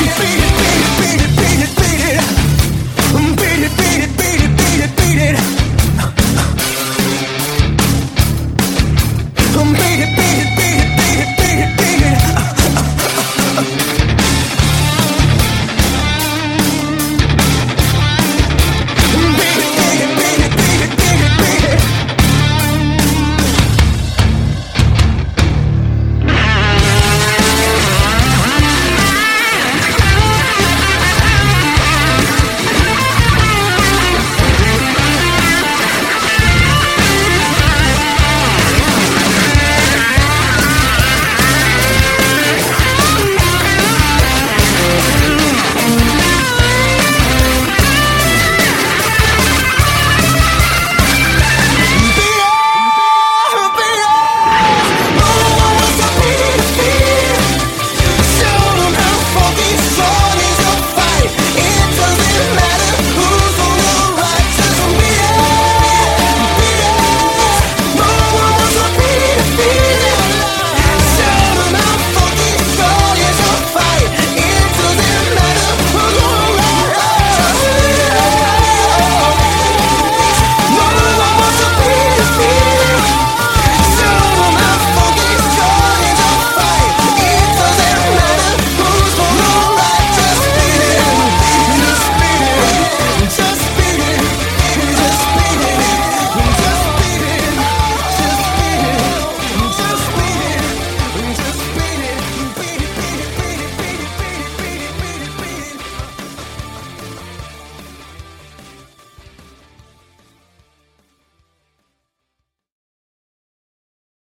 baby, baby, baby.